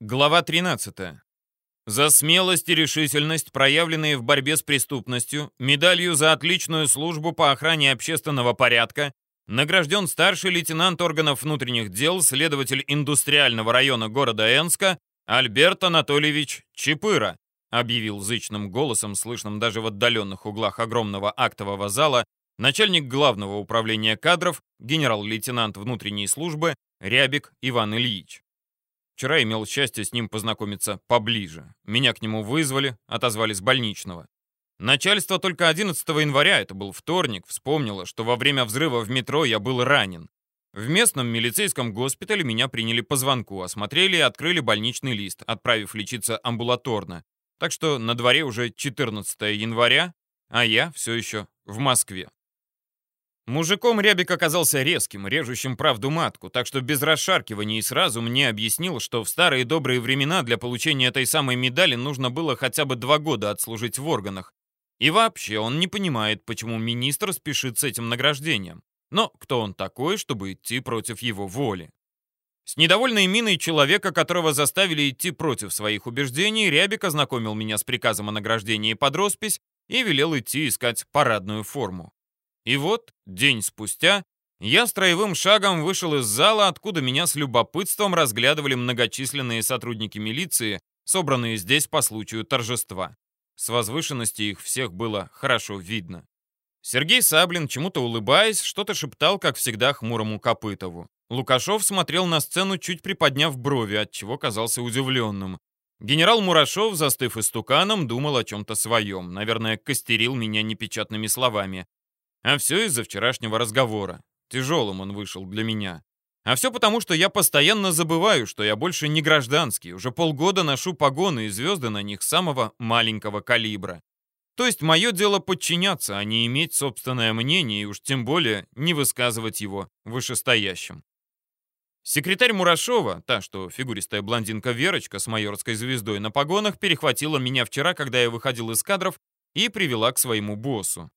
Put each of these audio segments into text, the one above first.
Глава 13. За смелость и решительность, проявленные в борьбе с преступностью, медалью за отличную службу по охране общественного порядка, награжден старший лейтенант органов внутренних дел, следователь индустриального района города Энска Альберт Анатольевич Чепыра, объявил зычным голосом, слышным даже в отдаленных углах огромного актового зала, начальник главного управления кадров, генерал-лейтенант внутренней службы Рябик Иван Ильич. Вчера имел счастье с ним познакомиться поближе. Меня к нему вызвали, отозвали с больничного. Начальство только 11 января, это был вторник, вспомнило, что во время взрыва в метро я был января В местном милицейском госпитале меня приняли по звонку, осмотрели и открыли больничный лист, отправив лечиться амбулаторно. Так что на дворе уже 14 января, а я все еще в Москве. Мужиком Рябик оказался резким, режущим правду матку, так что без расшаркивания и сразу мне объяснил, что в старые добрые времена для получения этой самой медали нужно было хотя бы два года отслужить в органах. И вообще он не понимает, почему министр спешит с этим награждением. Но кто он такой, чтобы идти против его воли? С недовольной миной человека, которого заставили идти против своих убеждений, Рябик ознакомил меня с приказом о награждении под роспись и велел идти искать парадную форму. И вот, день спустя, я строевым шагом вышел из зала, откуда меня с любопытством разглядывали многочисленные сотрудники милиции, собранные здесь по случаю торжества. С возвышенности их всех было хорошо видно. Сергей Саблин, чему-то улыбаясь, что-то шептал, как всегда, хмурому Копытову. Лукашов смотрел на сцену, чуть приподняв брови, от чего казался удивленным. Генерал Мурашов, застыв истуканом, думал о чем-то своем. Наверное, костерил меня непечатными словами. А все из-за вчерашнего разговора. Тяжелым он вышел для меня. А все потому, что я постоянно забываю, что я больше не гражданский. Уже полгода ношу погоны и звезды на них самого маленького калибра. То есть мое дело подчиняться, а не иметь собственное мнение и уж тем более не высказывать его вышестоящим. Секретарь Мурашова, та, что фигуристая блондинка Верочка с майорской звездой на погонах, перехватила меня вчера, когда я выходил из кадров, и привела к своему боссу.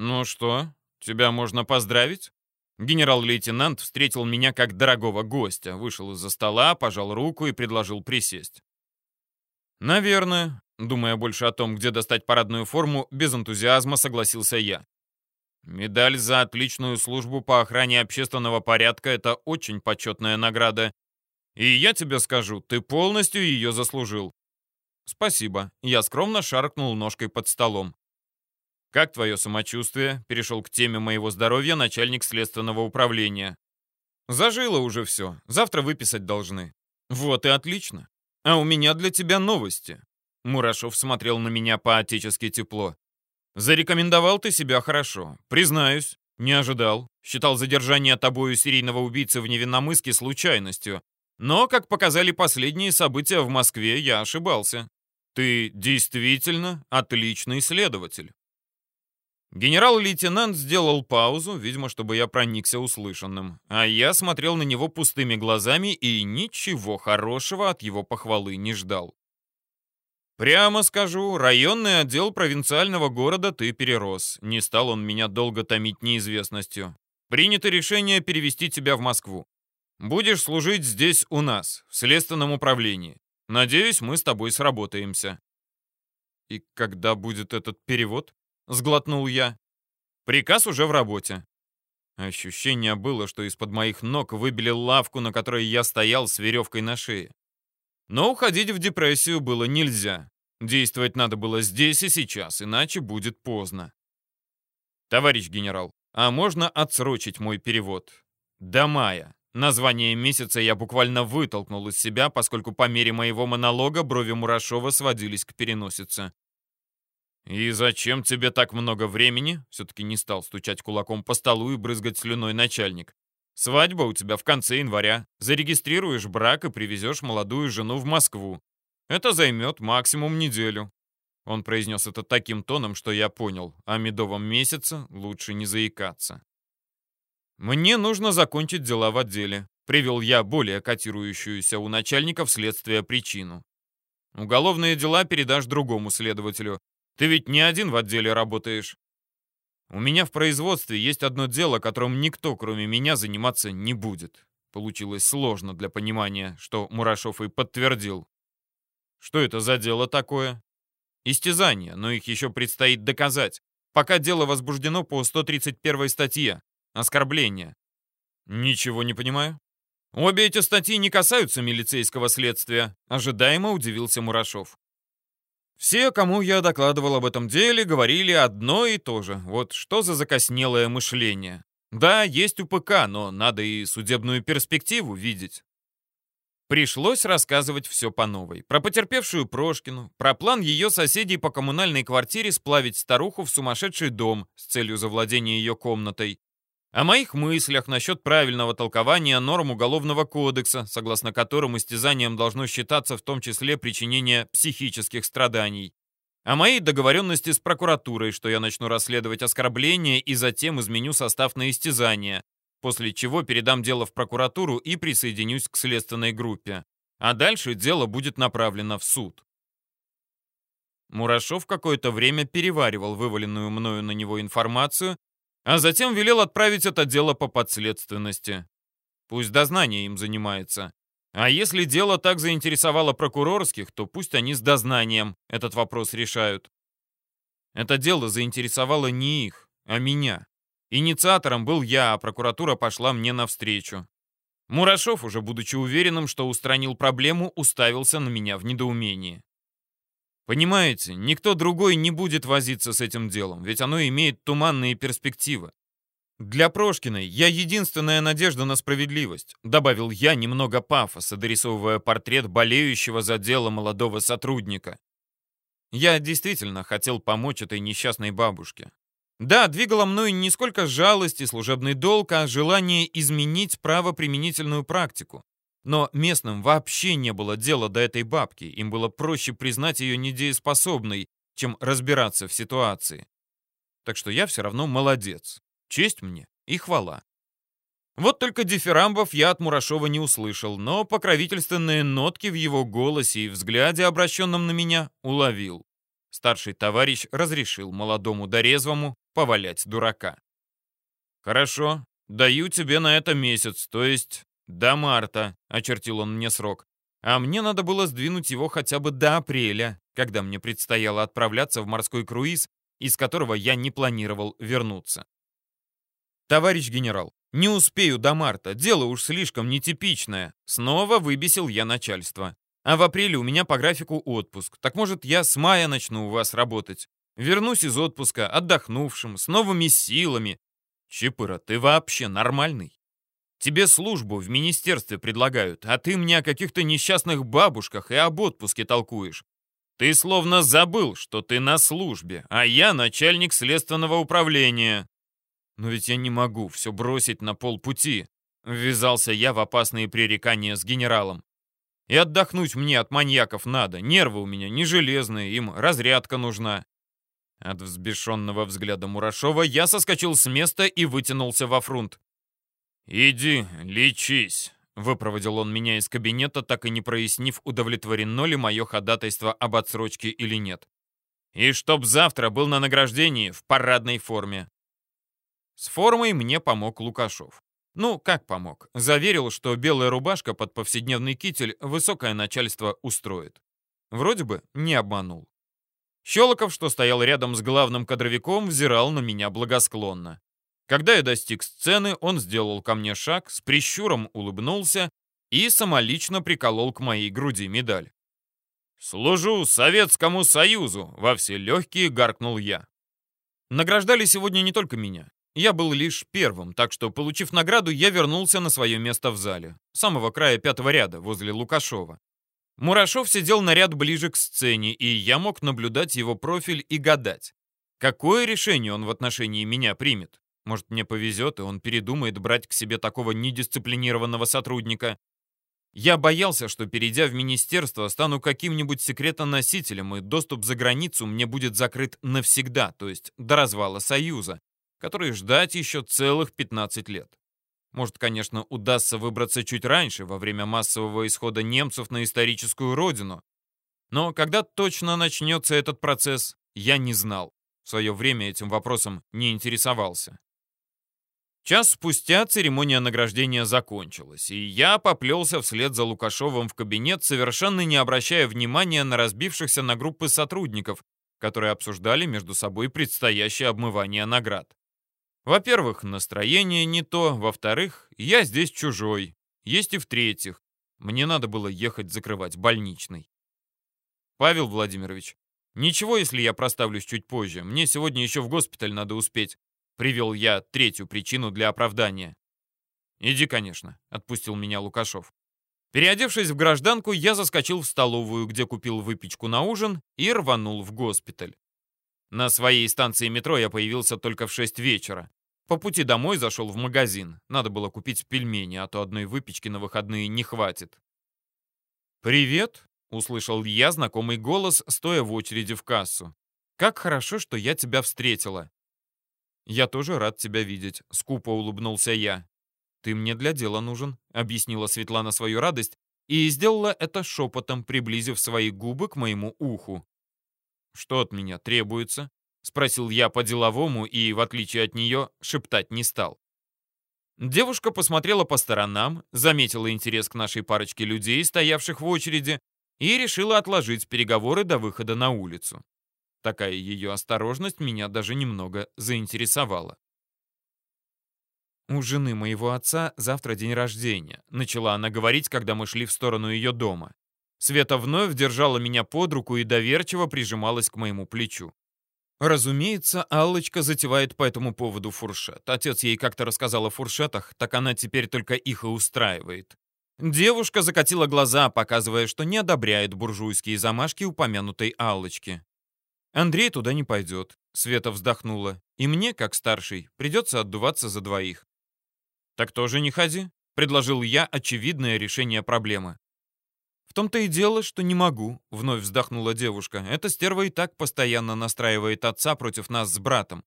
«Ну что, тебя можно поздравить?» Генерал-лейтенант встретил меня как дорогого гостя, вышел из-за стола, пожал руку и предложил присесть. «Наверное», думая больше о том, где достать парадную форму, без энтузиазма согласился я. «Медаль за отличную службу по охране общественного порядка — это очень почетная награда. И я тебе скажу, ты полностью ее заслужил». «Спасибо», — я скромно шаркнул ножкой под столом. «Как твое самочувствие?» — перешел к теме моего здоровья начальник следственного управления. «Зажило уже все. Завтра выписать должны». «Вот и отлично. А у меня для тебя новости». Мурашов смотрел на меня по-отечески тепло. «Зарекомендовал ты себя хорошо. Признаюсь, не ожидал. Считал задержание тобою серийного убийцы в Невинномыске случайностью. Но, как показали последние события в Москве, я ошибался. Ты действительно отличный следователь». Генерал-лейтенант сделал паузу, видимо, чтобы я проникся услышанным, а я смотрел на него пустыми глазами и ничего хорошего от его похвалы не ждал. «Прямо скажу, районный отдел провинциального города ты перерос. Не стал он меня долго томить неизвестностью. Принято решение перевести тебя в Москву. Будешь служить здесь у нас, в следственном управлении. Надеюсь, мы с тобой сработаемся». «И когда будет этот перевод?» Сглотнул я. Приказ уже в работе. Ощущение было, что из-под моих ног выбили лавку, на которой я стоял с веревкой на шее. Но уходить в депрессию было нельзя. Действовать надо было здесь и сейчас, иначе будет поздно. Товарищ генерал, а можно отсрочить мой перевод? До мая. Название месяца я буквально вытолкнул из себя, поскольку по мере моего монолога брови Мурашова сводились к переносице. «И зачем тебе так много времени?» Все-таки не стал стучать кулаком по столу и брызгать слюной начальник. «Свадьба у тебя в конце января. Зарегистрируешь брак и привезешь молодую жену в Москву. Это займет максимум неделю». Он произнес это таким тоном, что я понял, о медовом месяце лучше не заикаться. «Мне нужно закончить дела в отделе», — привел я более котирующуюся у начальников следствия причину. «Уголовные дела передашь другому следователю, ты ведь не один в отделе работаешь. У меня в производстве есть одно дело, которым никто, кроме меня, заниматься не будет. Получилось сложно для понимания, что Мурашов и подтвердил. Что это за дело такое? Истязание, но их еще предстоит доказать. Пока дело возбуждено по 131 статье. Оскорбление. Ничего не понимаю. Обе эти статьи не касаются милицейского следствия. Ожидаемо удивился Мурашов. Все, кому я докладывал об этом деле, говорили одно и то же. Вот что за закоснелое мышление. Да, есть УПК, но надо и судебную перспективу видеть. Пришлось рассказывать все по новой. Про потерпевшую Прошкину, про план ее соседей по коммунальной квартире сплавить старуху в сумасшедший дом с целью завладения ее комнатой. О моих мыслях насчет правильного толкования норм Уголовного кодекса, согласно которым истязанием должно считаться в том числе причинение психических страданий. О моей договоренности с прокуратурой, что я начну расследовать оскорбления и затем изменю состав на истязание, после чего передам дело в прокуратуру и присоединюсь к следственной группе. А дальше дело будет направлено в суд. Мурашов какое-то время переваривал вываленную мною на него информацию, а затем велел отправить это дело по подследственности. Пусть дознание им занимается. А если дело так заинтересовало прокурорских, то пусть они с дознанием этот вопрос решают. Это дело заинтересовало не их, а меня. Инициатором был я, а прокуратура пошла мне навстречу. Мурашов, уже будучи уверенным, что устранил проблему, уставился на меня в недоумении. Понимаете, никто другой не будет возиться с этим делом, ведь оно имеет туманные перспективы. Для Прошкиной я единственная надежда на справедливость, добавил я немного пафоса, дорисовывая портрет болеющего за дело молодого сотрудника. Я действительно хотел помочь этой несчастной бабушке. Да, двигало мною не сколько жалость и служебный долг, а желание изменить правоприменительную практику. Но местным вообще не было дела до этой бабки, им было проще признать ее недееспособной, чем разбираться в ситуации. Так что я все равно молодец. Честь мне и хвала. Вот только дифирамбов я от Мурашова не услышал, но покровительственные нотки в его голосе и взгляде, обращенном на меня, уловил. Старший товарищ разрешил молодому дорезвому повалять дурака. «Хорошо, даю тебе на это месяц, то есть до марта», — очертил он мне срок. А мне надо было сдвинуть его хотя бы до апреля, когда мне предстояло отправляться в морской круиз, из которого я не планировал вернуться. «Товарищ генерал, не успею до марта, дело уж слишком нетипичное. Снова выбесил я начальство. А в апреле у меня по графику отпуск. Так может, я с мая начну у вас работать? Вернусь из отпуска, отдохнувшим, с новыми силами. Чипыра, ты вообще нормальный? Тебе службу в министерстве предлагают, а ты мне о каких-то несчастных бабушках и об отпуске толкуешь. Ты словно забыл, что ты на службе, а я начальник следственного управления. Но ведь я не могу все бросить на полпути. Ввязался я в опасные пререкания с генералом. И отдохнуть мне от маньяков надо. Нервы у меня не железные, им разрядка нужна. От взбешенного взгляда Мурашова я соскочил с места и вытянулся во фрунт. «Иди, лечись», — выпроводил он меня из кабинета, так и не прояснив, удовлетворено ли мое ходатайство об отсрочке или нет. «И чтоб завтра был на награждении в парадной форме». С формой мне помог Лукашов. Ну, как помог? Заверил, что белая рубашка под повседневный китель высокое начальство устроит. Вроде бы не обманул. Щелоков, что стоял рядом с главным кадровиком, взирал на меня благосклонно. Когда я достиг сцены, он сделал ко мне шаг, с прищуром улыбнулся и самолично приколол к моей груди медаль. «Служу Советскому Союзу!» — во все легкие гаркнул я. Награждали сегодня не только меня. Я был лишь первым, так что, получив награду, я вернулся на свое место в зале, самого края пятого ряда, возле Лукашова. Мурашов сидел на ряд ближе к сцене, и я мог наблюдать его профиль и гадать, какое решение он в отношении меня примет. Может, мне повезет, и он передумает брать к себе такого недисциплинированного сотрудника. Я боялся, что, перейдя в министерство, стану каким-нибудь секретоносителем, и доступ за границу мне будет закрыт навсегда, то есть до развала Союза, который ждать еще целых 15 лет. Может, конечно, удастся выбраться чуть раньше, во время массового исхода немцев на историческую родину. Но когда точно начнется этот процесс, я не знал. В свое время этим вопросом не интересовался. Час спустя церемония награждения закончилась, и я поплелся вслед за Лукашовым в кабинет, совершенно не обращая внимания на разбившихся на группы сотрудников, которые обсуждали между собой предстоящее обмывание наград. Во-первых, настроение не то, во-вторых, я здесь чужой, есть и в-третьих, мне надо было ехать закрывать больничный. Павел Владимирович, ничего, если я проставлюсь чуть позже, мне сегодня еще в госпиталь надо успеть. Привел я третью причину для оправдания. «Иди, конечно», — отпустил меня Лукашов. Переодевшись в гражданку, я заскочил в столовую, где купил выпечку на ужин и рванул в госпиталь. На своей станции метро я появился только в 6 вечера. По пути домой зашел в магазин. Надо было купить пельмени, а то одной выпечки на выходные не хватит. «Привет», — услышал я знакомый голос, стоя в очереди в кассу. «Как хорошо, что я тебя встретила. «Я тоже рад тебя видеть», — скупо улыбнулся я. «Ты мне для дела нужен», — объяснила Светлана свою радость и сделала это шепотом, приблизив свои губы к моему уху. «Что от меня требуется?» — спросил я по-деловому и, в отличие от нее, шептать не стал. Девушка посмотрела по сторонам, заметила интерес к нашей парочке людей, стоявших в очереди, и решила отложить переговоры до выхода на улицу. Такая ее осторожность меня даже немного заинтересовала. «У жены моего отца завтра день рождения», — начала она говорить, когда мы шли в сторону ее дома. Света вновь держала меня под руку и доверчиво прижималась к моему плечу. Разумеется, Аллочка затевает по этому поводу фуршет. Отец ей как-то рассказал о фуршетах, так она теперь только их и устраивает. Девушка закатила глаза, показывая, что не одобряет буржуйские замашки упомянутой Аллочки. Андрей туда не пойдет. Света вздохнула. И мне, как старший, придется отдуваться за двоих. Так тоже не ходи, предложил я очевидное решение проблемы. В том-то и дело, что не могу, вновь вздохнула девушка. Эта стерва и так постоянно настраивает отца против нас с братом.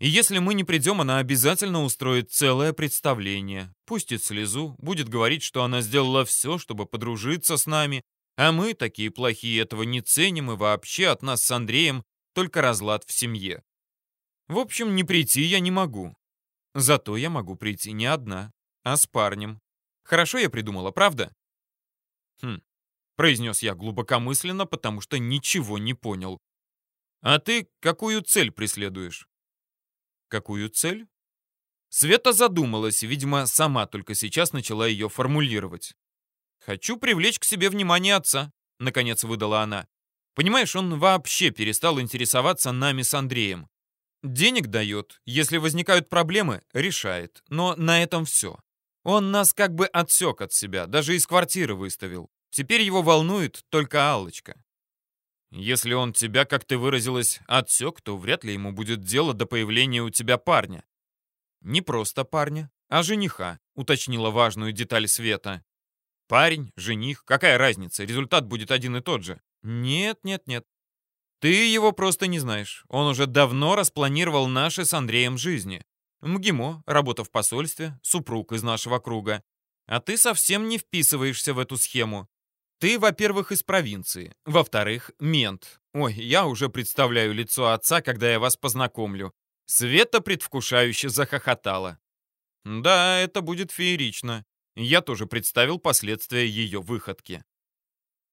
И если мы не придем, она обязательно устроит целое представление, пустит слезу, будет говорить, что она сделала все, чтобы подружиться с нами, а мы, такие плохие, этого не ценим, и вообще от нас с Андреем только разлад в семье. В общем, не прийти я не могу. Зато я могу прийти не одна, а с парнем. Хорошо я придумала, правда? Хм, произнес я глубокомысленно, потому что ничего не понял. А ты какую цель преследуешь? Какую цель? Света задумалась, видимо, сама только сейчас начала ее формулировать. «Хочу привлечь к себе внимание отца», — наконец выдала она. «Понимаешь, он вообще перестал интересоваться нами с Андреем. Денег дает, если возникают проблемы, решает. Но на этом все. Он нас как бы отсек от себя, даже из квартиры выставил. Теперь его волнует только Аллочка. Если он тебя, как ты выразилась, отсек, то вряд ли ему будет дело до появления у тебя парня. Не просто парня, а жениха, уточнила важную деталь Света. Парень, жених, какая разница, результат будет один и тот же. Нет, нет, нет. Ты его просто не знаешь. Он уже давно распланировал наши с Андреем жизни. МГИМО, работа в посольстве, супруг из нашего круга. А ты совсем не вписываешься в эту схему. Ты, во-первых, из провинции. Во-вторых, мент. Ой, я уже представляю лицо отца, когда я вас познакомлю. Света предвкушающе захохотала. Да, это будет феерично. Я тоже представил последствия ее выходки.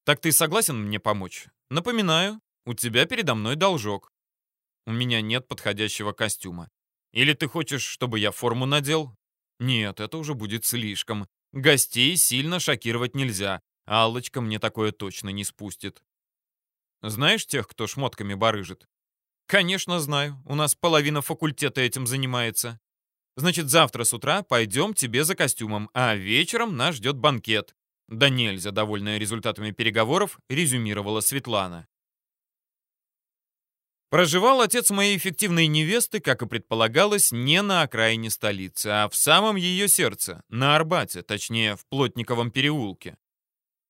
«Так ты согласен мне помочь? Напоминаю, у тебя передо мной должок. У меня нет подходящего костюма. Или ты хочешь, чтобы я форму надел? Нет, это уже будет слишком. Гостей сильно шокировать нельзя. Аллочка мне такое точно не спустит. Знаешь тех, кто шмотками барыжит? Конечно, знаю. У нас половина факультета этим занимается. Значит, завтра с утра пойдем тебе за костюмом, а вечером нас ждет банкет. Да нельзя, довольная результатами переговоров, резюмировала Светлана. Проживал отец моей эффективной невесты, как и предполагалось, не на окраине столицы, а в самом ее сердце, на Арбате, точнее, в Плотниковом переулке.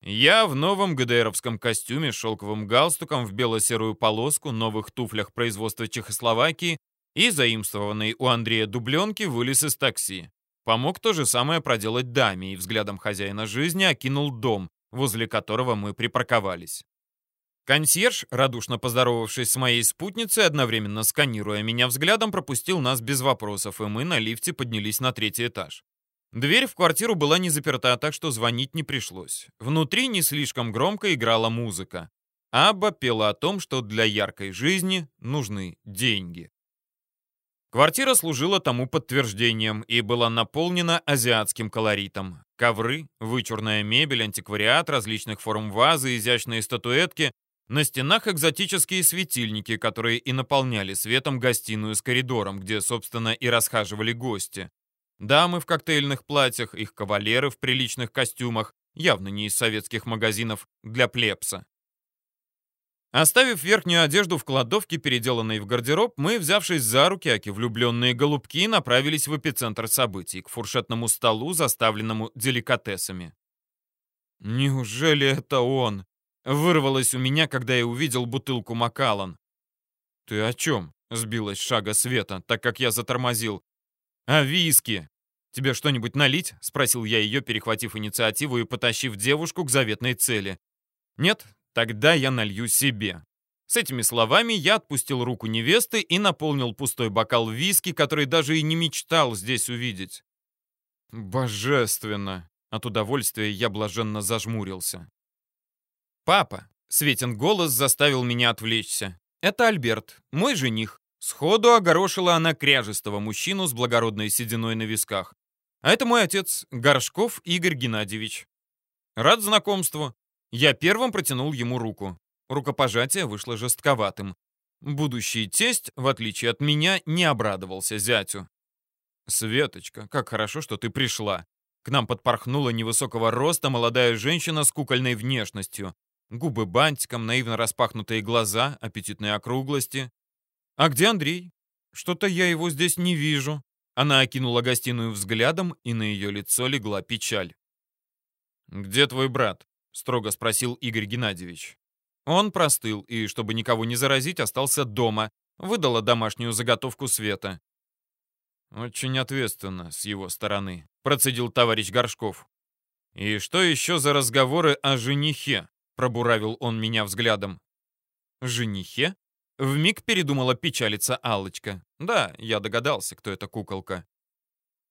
Я в новом ГДРовском костюме шелковым галстуком в бело-серую полоску, новых туфлях производства Чехословакии и, заимствованный у Андрея дубленки, вылез из такси. Помог то же самое проделать даме и взглядом хозяина жизни окинул дом, возле которого мы припарковались. Консьерж, радушно поздоровавшись с моей спутницей, одновременно сканируя меня взглядом, пропустил нас без вопросов, и мы на лифте поднялись на третий этаж. Дверь в квартиру была не заперта, так что звонить не пришлось. Внутри не слишком громко играла музыка. Абба пела о том, что для яркой жизни нужны деньги. Квартира служила тому подтверждением и была наполнена азиатским колоритом. Ковры, вычурная мебель, антиквариат, различных форм вазы, изящные статуэтки. На стенах экзотические светильники, которые и наполняли светом гостиную с коридором, где, собственно, и расхаживали гости. Дамы в коктейльных платьях, их кавалеры в приличных костюмах, явно не из советских магазинов, для плебса. Оставив верхнюю одежду в кладовке, переделанной в гардероб, мы, взявшись за руки, аки влюбленные голубки, направились в эпицентр событий, к фуршетному столу, заставленному деликатесами. «Неужели это он?» — вырвалось у меня, когда я увидел бутылку Макалан. «Ты о чем?» — сбилась шага Света, так как я затормозил. «А виски? Тебе что-нибудь налить?» — спросил я ее, перехватив инициативу и потащив девушку к заветной цели. «Нет, Тогда я налью себе. С этими словами я отпустил руку невесты и наполнил пустой бокал виски, который даже и не мечтал здесь увидеть. Божественно! От удовольствия я блаженно зажмурился. «Папа!» — Светин голос заставил меня отвлечься. «Это Альберт, мой жених». Сходу огорошила она кряжестого мужчину с благородной сединой на висках. «А это мой отец, Горшков Игорь Геннадьевич. Рад знакомству. Я первым протянул ему руку. Рукопожатие вышло жестковатым. Будущий тесть, в отличие от меня, не обрадовался зятю. «Светочка, как хорошо, что ты пришла». К нам подпорхнула невысокого роста молодая женщина с кукольной внешностью. Губы бантиком, наивно распахнутые глаза, аппетитные округлости. «А где Андрей? Что-то я его здесь не вижу». Она окинула гостиную взглядом, и на ее лицо легла печаль. «Где твой брат?» — строго спросил Игорь Геннадьевич. Он простыл и, чтобы никого не заразить, остался дома, выдала домашнюю заготовку света. «Очень ответственно с его стороны», — процедил товарищ Горшков. «И что еще за разговоры о женихе?» — пробуравил он меня взглядом. «Женихе?» — вмиг передумала печалиться Аллочка. «Да, я догадался, кто эта куколка.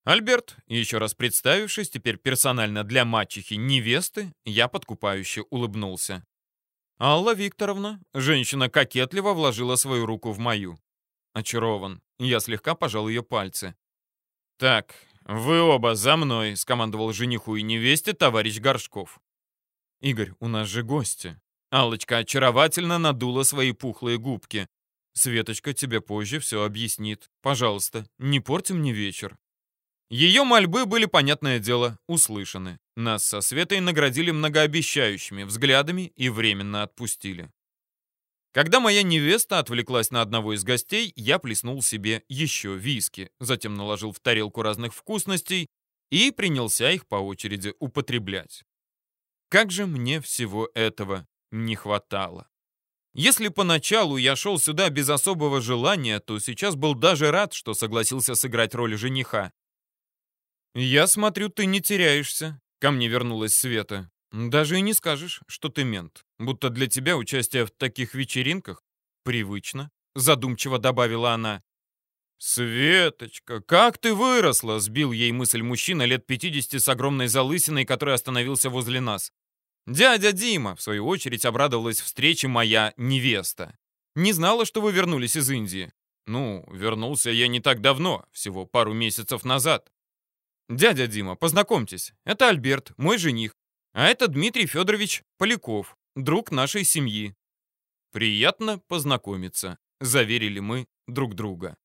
Альберт, еще раз представившись, теперь персонально для мачехи невесты, я подкупающе улыбнулся. Алла Викторовна, женщина кокетливо вложила свою руку в мою. Очарован. Я слегка пожал ее пальцы. «Так, вы оба за мной», — скомандовал жениху и невесте товарищ Горшков. «Игорь, у нас же гости». Аллочка очаровательно надула свои пухлые губки. «Светочка тебе позже все объяснит. Пожалуйста, не порти мне вечер». Ее мольбы были, понятное дело, услышаны. Нас со Светой наградили многообещающими взглядами и временно отпустили. Когда моя невеста отвлеклась на одного из гостей, я плеснул себе еще виски, затем наложил в тарелку разных вкусностей и принялся их по очереди употреблять. Как же мне всего этого не хватало. Если поначалу я шел сюда без особого желания, то сейчас был даже рад, что согласился сыграть роль жениха. «Я смотрю, ты не теряешься», — ко мне вернулась Света. «Даже и не скажешь, что ты мент. Будто для тебя участие в таких вечеринках привычно», — задумчиво добавила она. «Светочка, как ты выросла!» — сбил ей мысль мужчина лет 50 с огромной залысиной, который остановился возле нас. «Дядя Дима», в свою очередь, обрадовалась встрече моя невеста. «Не знала, что вы вернулись из Индии». «Ну, вернулся я не так давно, всего пару месяцев назад. «Дядя Дима, познакомьтесь, это Альберт, мой жених, а это Дмитрий Федорович Поляков, друг нашей семьи». «Приятно познакомиться», — заверили мы друг друга.